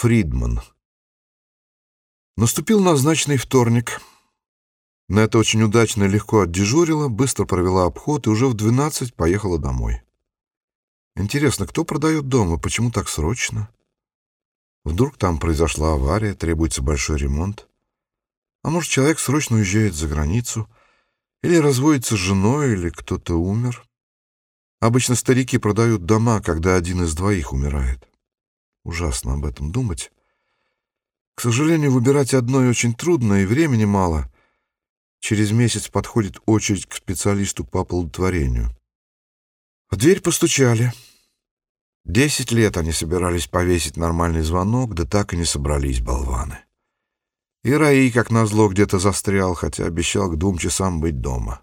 Фридман. Наступил назначенный вторник. Нета очень удачно и легко отдежурила, быстро провела обход и уже в двенадцать поехала домой. Интересно, кто продает дом и почему так срочно? Вдруг там произошла авария, требуется большой ремонт? А может, человек срочно уезжает за границу? Или разводится с женой, или кто-то умер? Обычно старики продают дома, когда один из двоих умирает. Ужасно об этом думать. К сожалению, выбирать одно и очень трудно, и времени мало. Через месяц подходит очередь к специалисту по оплодотворению. В дверь постучали. Десять лет они собирались повесить нормальный звонок, да так и не собрались болваны. И Раи, как назло, где-то застрял, хотя обещал к двум часам быть дома.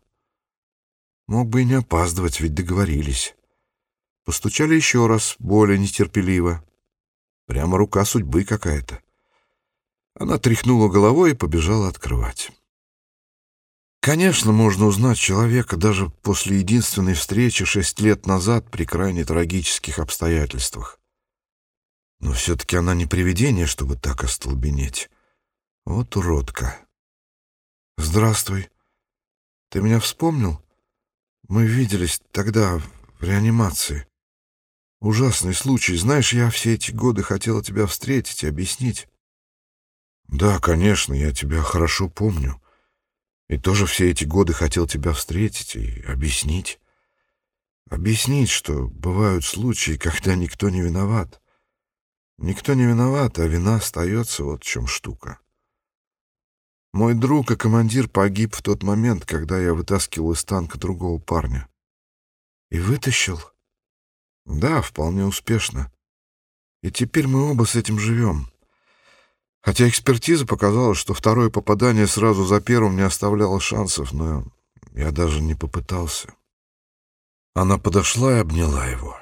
Мог бы и не опаздывать, ведь договорились. Постучали еще раз, более нетерпеливо. Прямо рука судьбы какая-то. Она тряхнула головой и побежала открывать. Конечно, можно узнать человека даже после единственной встречи шесть лет назад при крайне трагических обстоятельствах. Но все-таки она не привидение, чтобы так остолбенеть. Вот уродка. «Здравствуй. Ты меня вспомнил? Мы виделись тогда в реанимации. Ужасный случай. Знаешь, я все эти годы хотела тебя встретить и объяснить. Да, конечно, я тебя хорошо помню. И тоже все эти годы хотел тебя встретить и объяснить. Объяснить, что бывают случаи, когда никто не виноват. Никто не виноват, а вина остается, вот в чем штука. Мой друг и командир погиб в тот момент, когда я вытаскивал из танка другого парня. И вытащил. Да, вполне успешно. И теперь мы оба с этим живем. Хотя экспертиза показала, что второе попадание сразу за первым не оставляло шансов, но я даже не попытался. Она подошла и обняла его.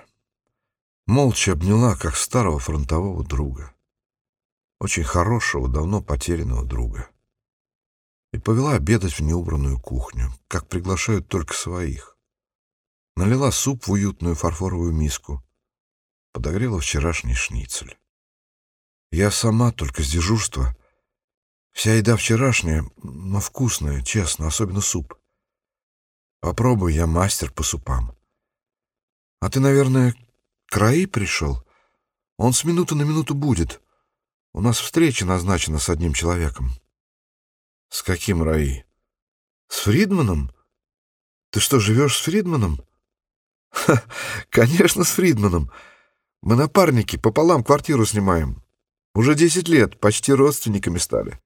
Молча обняла, как старого фронтового друга. Очень хорошего, давно потерянного друга. И повела обедать в неубранную кухню, как приглашают только своих налила суп в уютную фарфоровую миску, подогрела вчерашний шницель. Я сама только с дежурства. Вся еда вчерашняя, но вкусная, честно, особенно суп. Попробуй, я мастер по супам. А ты, наверное, к Раи пришел? Он с минуты на минуту будет. У нас встреча назначена с одним человеком. С каким Раи? С Фридманом? Ты что, живешь с Фридманом? Ха, конечно, с Фридманом. Мы напарники, пополам квартиру снимаем. Уже десять лет, почти родственниками стали.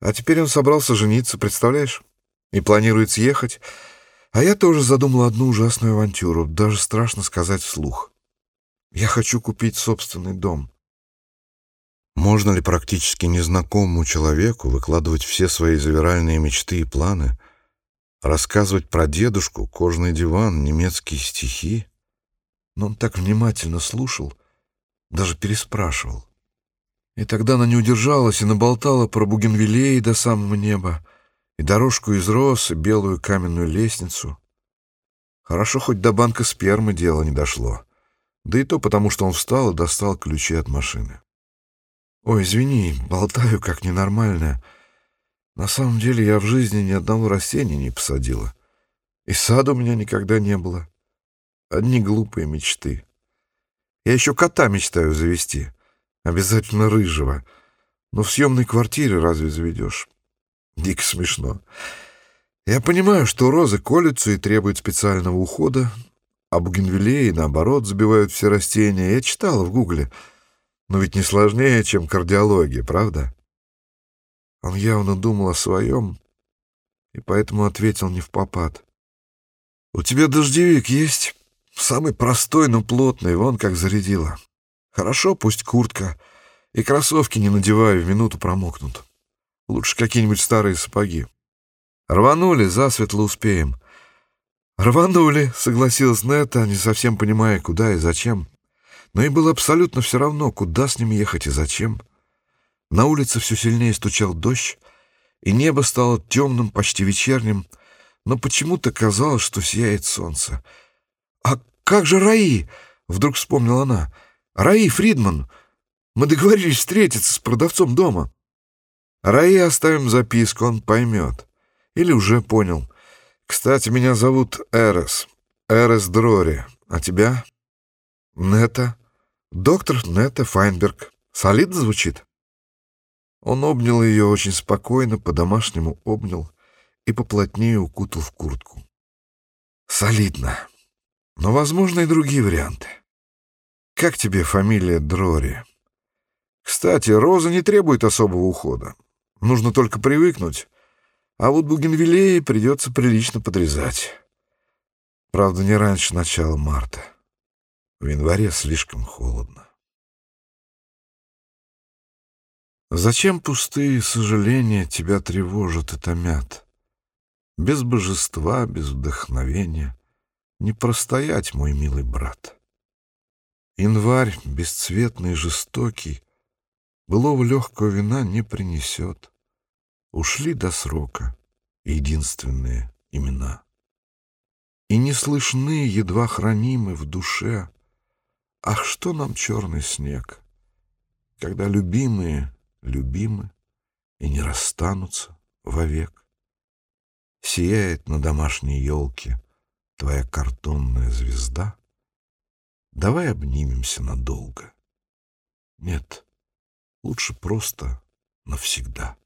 А теперь он собрался жениться, представляешь? И планирует съехать. А я тоже задумал одну ужасную авантюру, даже страшно сказать вслух. Я хочу купить собственный дом. Можно ли практически незнакомому человеку выкладывать все свои завиральные мечты и планы — рассказывать про дедушку, кожный диван, немецкие стихи. Но он так внимательно слушал, даже переспрашивал. И тогда она не удержалась и наболтала про бугенвиллеи до самого неба, и дорожку из роз, и белую каменную лестницу. Хорошо, хоть до банка спермы дело не дошло. Да и то потому, что он встал и достал ключи от машины. «Ой, извини, болтаю как ненормальная», на самом деле я в жизни ни одного растения не посадила. И сада у меня никогда не было. Одни глупые мечты. Я еще кота мечтаю завести. Обязательно рыжего. Но в съемной квартире разве заведешь? Дико смешно. Я понимаю, что розы колются и требуют специального ухода, а бугенвиллеи, наоборот, забивают все растения. Я читала в гугле. Но ведь не сложнее, чем кардиология, правда? Он явно думал о своем и поэтому ответил не в попад. «У тебя дождевик есть? Самый простой, но плотный, вон как зарядила. Хорошо, пусть куртка. И кроссовки не надеваю, в минуту промокнут. Лучше какие-нибудь старые сапоги. Рванули, засветло успеем». «Рванули», — согласилась Нета, не совсем понимая, куда и зачем. Но ей было абсолютно все равно, куда с ним ехать и зачем. На улице все сильнее стучал дождь, и небо стало темным, почти вечерним, но почему-то казалось, что сияет солнце. «А как же Раи?» — вдруг вспомнила она. «Раи Фридман! Мы договорились встретиться с продавцом дома. Раи оставим записку, он поймет. Или уже понял. Кстати, меня зовут Эрес. Эрес Дрори. А тебя? Нета. Доктор Нета Файнберг. Солидно звучит? Он обнял ее очень спокойно, по-домашнему обнял и поплотнее укутал в куртку. Солидно. Но, возможно, и другие варианты. Как тебе фамилия Дрори? Кстати, роза не требует особого ухода. Нужно только привыкнуть. А вот бугенвиллеи придется прилично подрезать. Правда, не раньше начала марта. В январе слишком холодно. Зачем пустые сожаления тебя тревожат и томят? Без божества, без вдохновения не простоять, мой милый брат. Январь, бесцветный жестокий, былого легкого вина не принесет. Ушли до срока единственные имена. И не слышны, едва хранимы в душе, Ах, что нам черный снег, когда любимые любимы и не расстанутся вовек. Сияет на домашней елке твоя картонная звезда. Давай обнимемся надолго. Нет, лучше просто навсегда.